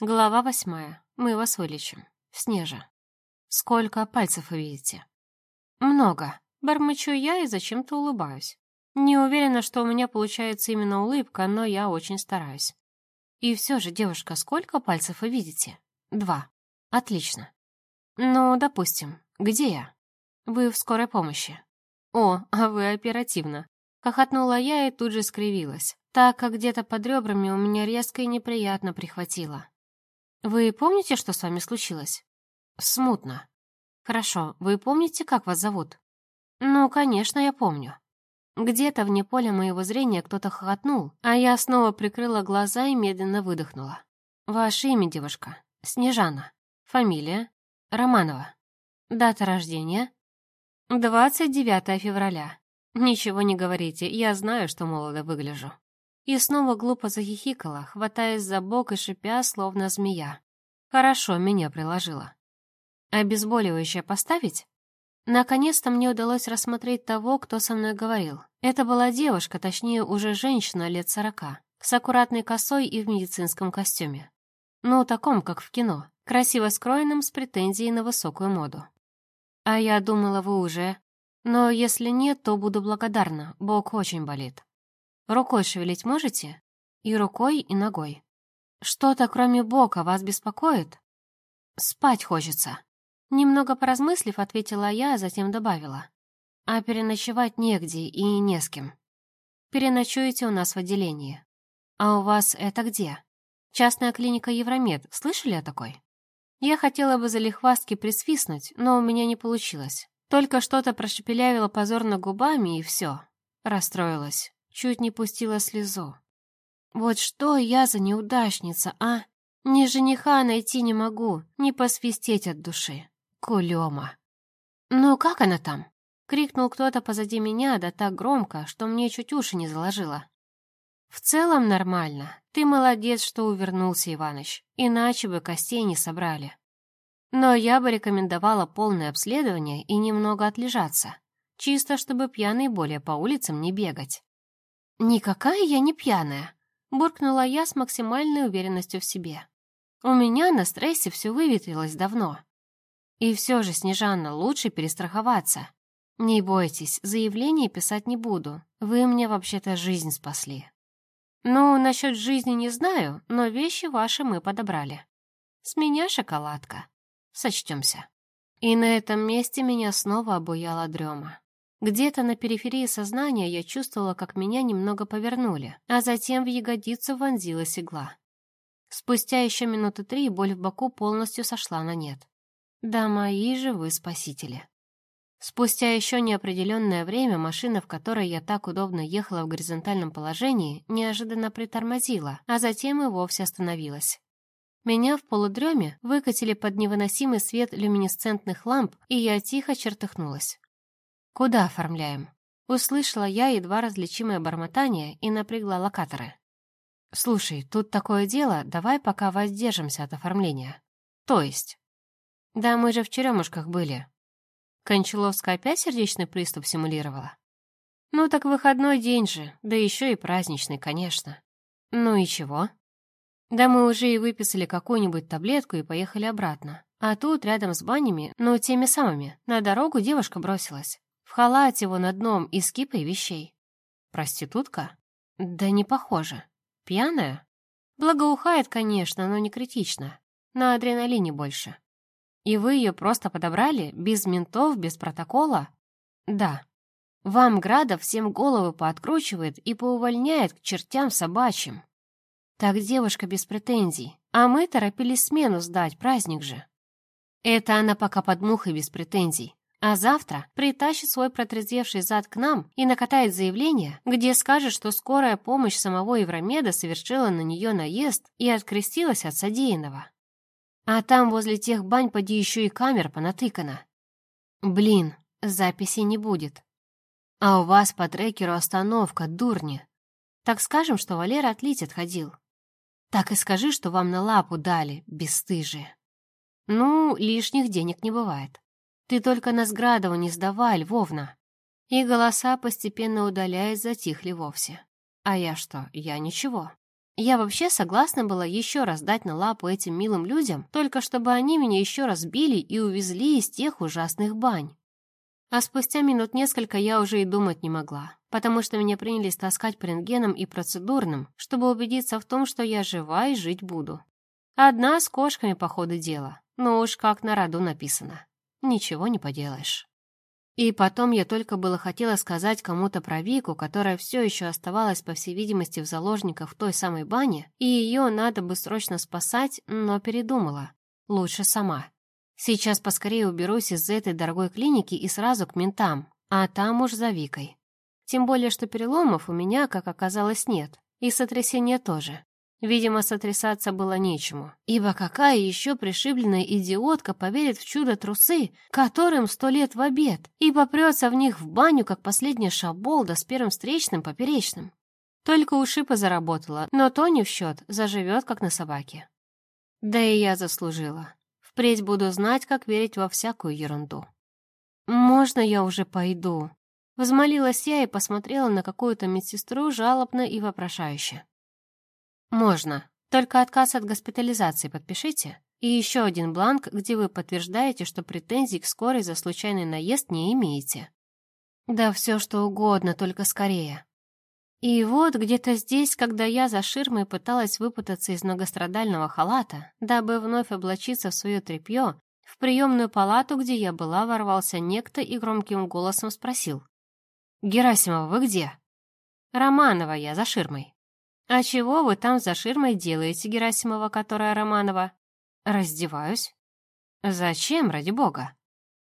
Глава восьмая. Мы вас вылечим. Снежа. Сколько пальцев вы видите? Много. Бормочу я и зачем-то улыбаюсь. Не уверена, что у меня получается именно улыбка, но я очень стараюсь. И все же, девушка, сколько пальцев вы видите? Два. Отлично. Ну, допустим. Где я? Вы в скорой помощи. О, а вы оперативно. Хохотнула я и тут же скривилась, так как где-то под ребрами у меня резко и неприятно прихватило. Вы помните, что с вами случилось? Смутно. Хорошо, вы помните, как вас зовут? Ну, конечно, я помню. Где-то вне поля моего зрения кто-то хохотнул, а я снова прикрыла глаза и медленно выдохнула. Ваше имя, девушка? Снежана. Фамилия? Романова. Дата рождения? 29 февраля. Ничего не говорите, я знаю, что молодо выгляжу. И снова глупо захихикала, хватаясь за бок и шипя, словно змея. Хорошо, меня приложила. Обезболивающее поставить? Наконец-то мне удалось рассмотреть того, кто со мной говорил. Это была девушка, точнее, уже женщина лет сорока, с аккуратной косой и в медицинском костюме. Ну, таком, как в кино, красиво скроенным с претензией на высокую моду. А я думала, вы уже... Но если нет, то буду благодарна, бок очень болит. Рукой шевелить можете? И рукой, и ногой. Что-то кроме бока вас беспокоит? Спать хочется. Немного поразмыслив, ответила я, а затем добавила. А переночевать негде и не с кем. Переночуете у нас в отделении. А у вас это где? Частная клиника Евромед. Слышали о такой? Я хотела бы за лихвастки присвистнуть, но у меня не получилось. Только что-то прошепелявила позорно губами, и все. Расстроилась. Чуть не пустила слезу. Вот что я за неудачница, а? Ни жениха найти не могу, ни посвистеть от души. Кулема. «Ну, как она там?» — крикнул кто-то позади меня, да так громко, что мне чуть уши не заложило. «В целом нормально. Ты молодец, что увернулся, Иваныч, иначе бы костей не собрали. Но я бы рекомендовала полное обследование и немного отлежаться, чисто чтобы пьяный более по улицам не бегать». «Никакая я не пьяная», — буркнула я с максимальной уверенностью в себе. «У меня на стрессе все выветрилось давно. И все же, Снежанна, лучше перестраховаться. Не бойтесь, заявление писать не буду. Вы мне вообще-то жизнь спасли. Ну, насчет жизни не знаю, но вещи ваши мы подобрали. С меня шоколадка. Сочтемся. И на этом месте меня снова обуяла дрема. Где-то на периферии сознания я чувствовала, как меня немного повернули, а затем в ягодицу вонзилась игла. Спустя еще минуты три боль в боку полностью сошла на нет. Да мои же вы спасители. Спустя еще неопределенное время машина, в которой я так удобно ехала в горизонтальном положении, неожиданно притормозила, а затем и вовсе остановилась. Меня в полудреме выкатили под невыносимый свет люминесцентных ламп, и я тихо чертыхнулась. «Куда оформляем?» Услышала я едва различимое бормотание и напрягла локаторы. «Слушай, тут такое дело, давай пока воздержимся от оформления». «То есть?» Да мы же в черемушках были. Кончаловская опять сердечный приступ симулировала? Ну так выходной день же, да еще и праздничный, конечно. Ну и чего? Да мы уже и выписали какую-нибудь таблетку и поехали обратно. А тут, рядом с банями, ну теми самыми, на дорогу девушка бросилась. В халате вон одном и с кипой вещей. Проститутка? Да не похоже. Пьяная? Благоухает, конечно, но не критично. На адреналине больше. И вы ее просто подобрали? Без ментов, без протокола? Да. Вам Градов всем головы пооткручивает и поувольняет к чертям собачьим. Так девушка без претензий. А мы торопились смену сдать, праздник же. Это она пока под мухой без претензий. А завтра притащит свой протрезвевший зад к нам и накатает заявление, где скажет, что скорая помощь самого Евромеда совершила на нее наезд и открестилась от содеянного. А там возле тех бань поди еще и камер понатыкано. Блин, записи не будет. А у вас по трекеру остановка, дурни. Так скажем, что Валера отлить ходил. Так и скажи, что вам на лапу дали, бесстыжие. Ну, лишних денег не бывает. Ты только нас Градову не сдавай, Львовна. И голоса, постепенно удаляясь, затихли вовсе. А я что, я ничего. Я вообще согласна была еще раз дать на лапу этим милым людям, только чтобы они меня еще раз били и увезли из тех ужасных бань. А спустя минут несколько я уже и думать не могла, потому что меня принялись таскать по рентгенам и процедурным, чтобы убедиться в том, что я жива и жить буду. Одна с кошками по ходу дела, но уж как на роду написано. Ничего не поделаешь. И потом я только было хотела сказать кому-то про Вику, которая все еще оставалась, по всей видимости, в заложниках в той самой бане, и ее надо бы срочно спасать, но передумала. Лучше сама. Сейчас поскорее уберусь из этой дорогой клиники и сразу к ментам, а там уж за Викой. Тем более, что переломов у меня, как оказалось, нет, и сотрясения тоже. Видимо, сотрясаться было нечему, ибо какая еще пришибленная идиотка поверит в чудо-трусы, которым сто лет в обед, и попрется в них в баню, как последняя шаболда с первым встречным поперечным. Только у Шипа заработала, но то не в счет, заживет, как на собаке. Да и я заслужила. Впредь буду знать, как верить во всякую ерунду. «Можно я уже пойду?» Возмолилась я и посмотрела на какую-то медсестру жалобно и вопрошающе. «Можно. Только отказ от госпитализации подпишите. И еще один бланк, где вы подтверждаете, что претензий к скорой за случайный наезд не имеете». «Да все что угодно, только скорее». И вот где-то здесь, когда я за ширмой пыталась выпутаться из многострадального халата, дабы вновь облачиться в свое тряпье, в приемную палату, где я была, ворвался некто и громким голосом спросил. «Герасимова, вы где?» «Романова я, за ширмой». «А чего вы там за ширмой делаете, Герасимова, которая Романова?» «Раздеваюсь». «Зачем, ради бога?»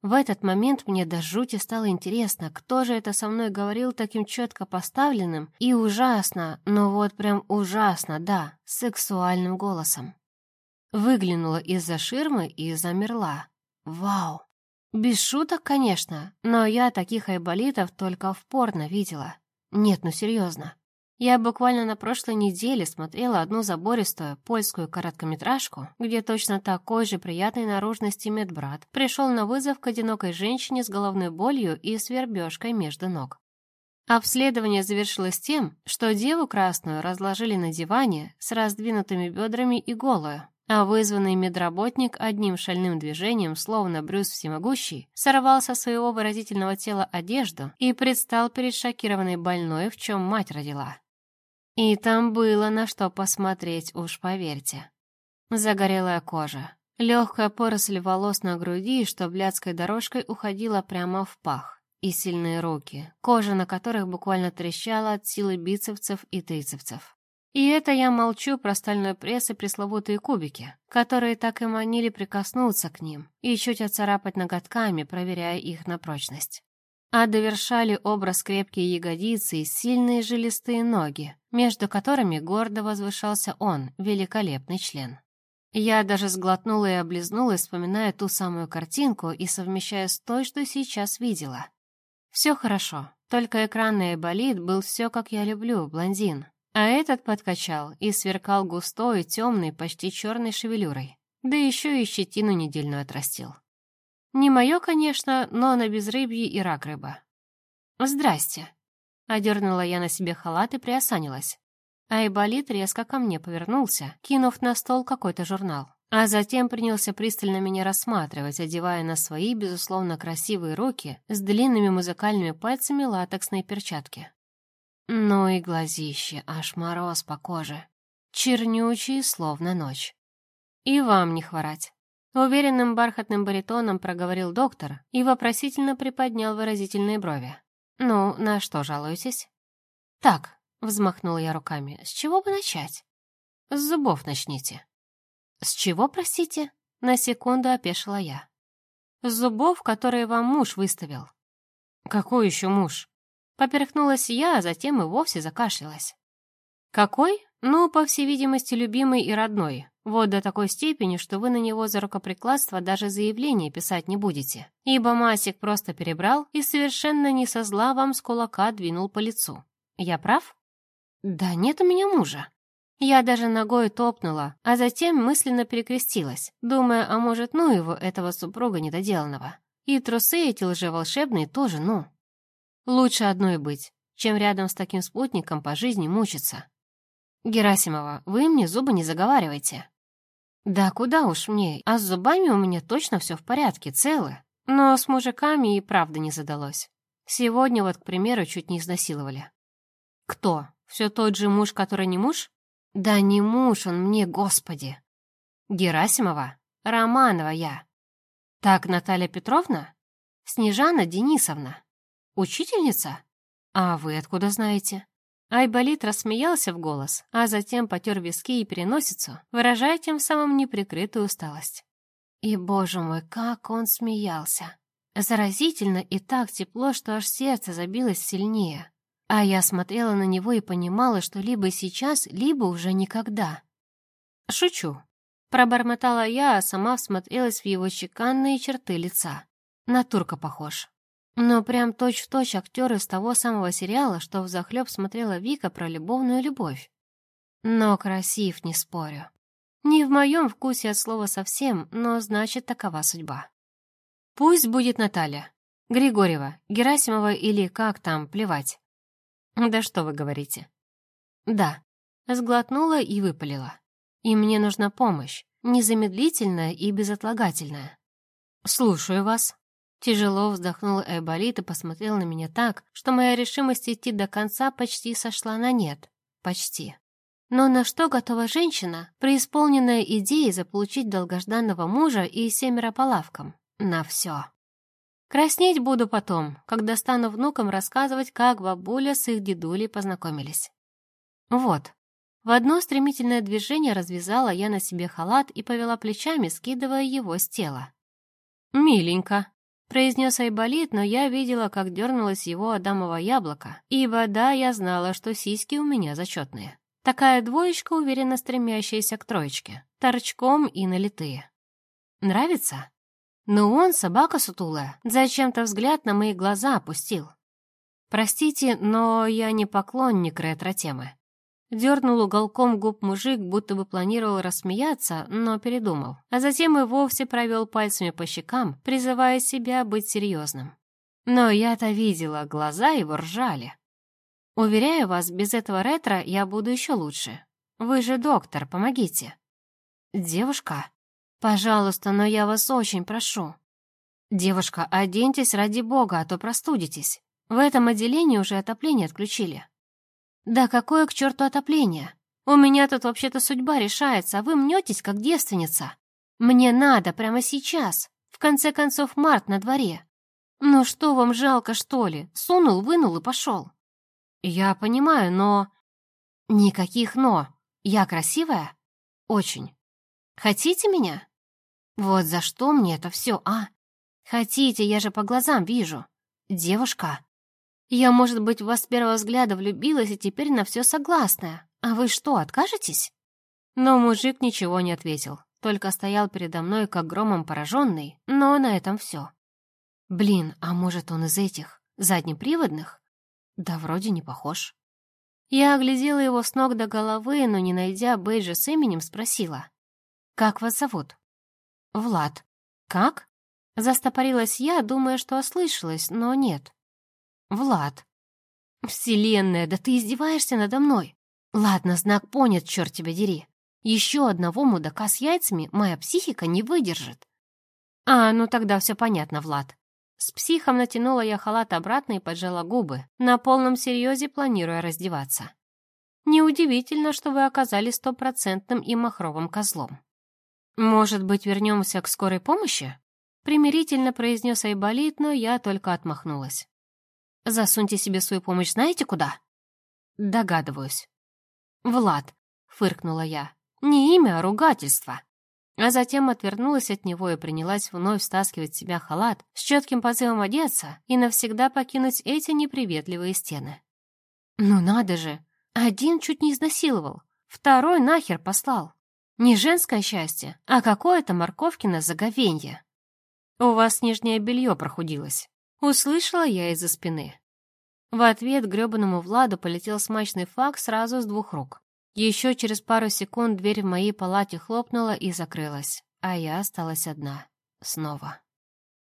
В этот момент мне до жути стало интересно, кто же это со мной говорил таким четко поставленным и ужасно, но вот прям ужасно, да, сексуальным голосом. Выглянула из-за ширмы и замерла. Вау! Без шуток, конечно, но я таких айболитов только в порно видела. Нет, ну серьезно. Я буквально на прошлой неделе смотрела одну забористую польскую короткометражку, где точно такой же приятной наружности медбрат пришел на вызов к одинокой женщине с головной болью и свербежкой между ног. Обследование завершилось тем, что деву красную разложили на диване с раздвинутыми бедрами и голую, а вызванный медработник одним шальным движением, словно Брюс всемогущий, сорвал со своего выразительного тела одежду и предстал перед шокированной больной, в чем мать родила. И там было на что посмотреть, уж поверьте. Загорелая кожа, легкая поросль волос на груди, что блядской дорожкой уходила прямо в пах, и сильные руки, кожа на которых буквально трещала от силы бицепсов и трицепсов. И это я молчу про стальной пресс и пресловутые кубики, которые так и манили прикоснуться к ним и чуть отцарапать ноготками, проверяя их на прочность. А довершали образ крепкие ягодицы и сильные жилистые ноги, между которыми гордо возвышался он, великолепный член. Я даже сглотнула и облизнулась, вспоминая ту самую картинку и совмещая с той, что сейчас видела. Все хорошо, только экранный болит был все, как я люблю, блондин. А этот подкачал и сверкал густой, темной, почти черной шевелюрой. Да еще и щетину недельную отрастил. Не мое, конечно, но на безрыбье и рак рыба. «Здрасте», — одернула я на себе халат и приосанилась. Айболит резко ко мне повернулся, кинув на стол какой-то журнал, а затем принялся пристально меня рассматривать, одевая на свои, безусловно, красивые руки с длинными музыкальными пальцами латексные перчатки. Ну и глазище, аж мороз по коже. Чернючие, словно ночь. И вам не хворать. Уверенным бархатным баритоном проговорил доктор и вопросительно приподнял выразительные брови. «Ну, на что жалуетесь?» «Так», — взмахнула я руками, — «с чего бы начать?» «С зубов начните». «С чего, простите?» — на секунду опешила я. «С зубов, которые вам муж выставил». «Какой еще муж?» Поперхнулась я, а затем и вовсе закашлялась. «Какой? Ну, по всей видимости, любимый и родной. Вот до такой степени, что вы на него за рукоприкладство даже заявление писать не будете. Ибо Масик просто перебрал и совершенно не со зла вам с кулака двинул по лицу. Я прав? Да нет у меня мужа. Я даже ногой топнула, а затем мысленно перекрестилась, думая, а может, ну его, этого супруга недоделанного. И трусы эти лжеволшебные тоже ну. Лучше одной быть, чем рядом с таким спутником по жизни мучиться. Герасимова, вы мне зубы не заговаривайте. Да куда уж мне, а с зубами у меня точно все в порядке, целы. Но с мужиками и правда не задалось. Сегодня вот, к примеру, чуть не изнасиловали. Кто? Все тот же муж, который не муж? Да не муж он мне, господи. Герасимова? Романова я. Так, Наталья Петровна? Снежана Денисовна. Учительница? А вы откуда знаете? Айболит рассмеялся в голос, а затем потер виски и переносицу, выражая тем самым неприкрытую усталость. И, боже мой, как он смеялся! Заразительно и так тепло, что аж сердце забилось сильнее. А я смотрела на него и понимала, что либо сейчас, либо уже никогда. «Шучу», — пробормотала я, а сама всмотрелась в его чеканные черты лица. На турка похож. Но прям точь-в-точь актер из того самого сериала, что взахлеб смотрела Вика про любовную любовь. Но красив, не спорю. Не в моем вкусе от слова совсем, но значит, такова судьба. Пусть будет Наталья. Григорьева, Герасимова или как там, плевать. Да что вы говорите? Да. Сглотнула и выпалила. И мне нужна помощь, незамедлительная и безотлагательная. Слушаю вас. Тяжело вздохнул Эйболит и посмотрел на меня так, что моя решимость идти до конца почти сошла на нет. Почти. Но на что готова женщина, преисполненная идеей заполучить долгожданного мужа и семеро по лавкам? На все. Краснеть буду потом, когда стану внукам рассказывать, как бабуля с их дедулей познакомились. Вот. В одно стремительное движение развязала я на себе халат и повела плечами, скидывая его с тела. «Миленько», произнес Айболит, но я видела, как дернулось его адамово яблоко, ибо да, я знала, что сиськи у меня зачетные. Такая двоечка, уверенно стремящаяся к троечке, торчком и налитые. Нравится? Но он, собака сутулая, зачем-то взгляд на мои глаза опустил. Простите, но я не поклонник ретро-темы. Дернул уголком губ мужик, будто бы планировал рассмеяться, но передумал. А затем и вовсе провел пальцами по щекам, призывая себя быть серьезным. Но я-то видела, глаза его ржали. Уверяю вас, без этого ретро я буду еще лучше. Вы же доктор, помогите. Девушка, пожалуйста, но я вас очень прошу. Девушка, оденьтесь ради бога, а то простудитесь. В этом отделении уже отопление отключили. «Да какое к черту отопление? У меня тут вообще-то судьба решается, а вы мнетесь, как девственница. Мне надо прямо сейчас. В конце концов, март на дворе. Ну что вам жалко, что ли? Сунул, вынул и пошел». «Я понимаю, но...» «Никаких «но». Я красивая?» «Очень. Хотите меня?» «Вот за что мне это все, а? Хотите, я же по глазам вижу. Девушка, я, может быть, в вас с первого взгляда влюбилась и теперь на все согласная. А вы что, откажетесь?» Но мужик ничего не ответил, только стоял передо мной как громом пораженный, но на этом все. Блин, а может он из этих, заднеприводных? Да вроде не похож. Я оглядела его с ног до головы, но, не найдя бейджа с именем, спросила. «Как вас зовут?» «Влад». «Как?» Застопорилась я, думая, что ослышалась, но нет. Влад. Вселенная, да ты издеваешься надо мной. Ладно, знак понят, черт тебя дери. Еще одного мудака с яйцами моя психика не выдержит. А, ну тогда все понятно, Влад. С психом натянула я халат обратно и поджала губы, на полном серьезе планируя раздеваться. Неудивительно, что вы оказались стопроцентным и махровым козлом. Может быть, вернемся к скорой помощи? Примирительно произнес Айболит, но я только отмахнулась. Засуньте себе свою помощь знаете куда?» «Догадываюсь». «Влад», — фыркнула я, — «не имя, а ругательство». А затем отвернулась от него и принялась вновь стаскивать с себя халат с четким позывом одеться и навсегда покинуть эти неприветливые стены. «Ну надо же! Один чуть не изнасиловал, второй нахер послал. Не женское счастье, а какое-то морковкино заговенье. У вас нижнее белье прохудилось. Услышала я из-за спины. В ответ грёбаному Владу полетел смачный факт сразу с двух рук. Еще через пару секунд дверь в моей палате хлопнула и закрылась, а я осталась одна. Снова.